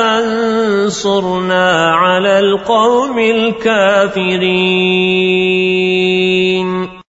فانصرنا على القوم الكافرين.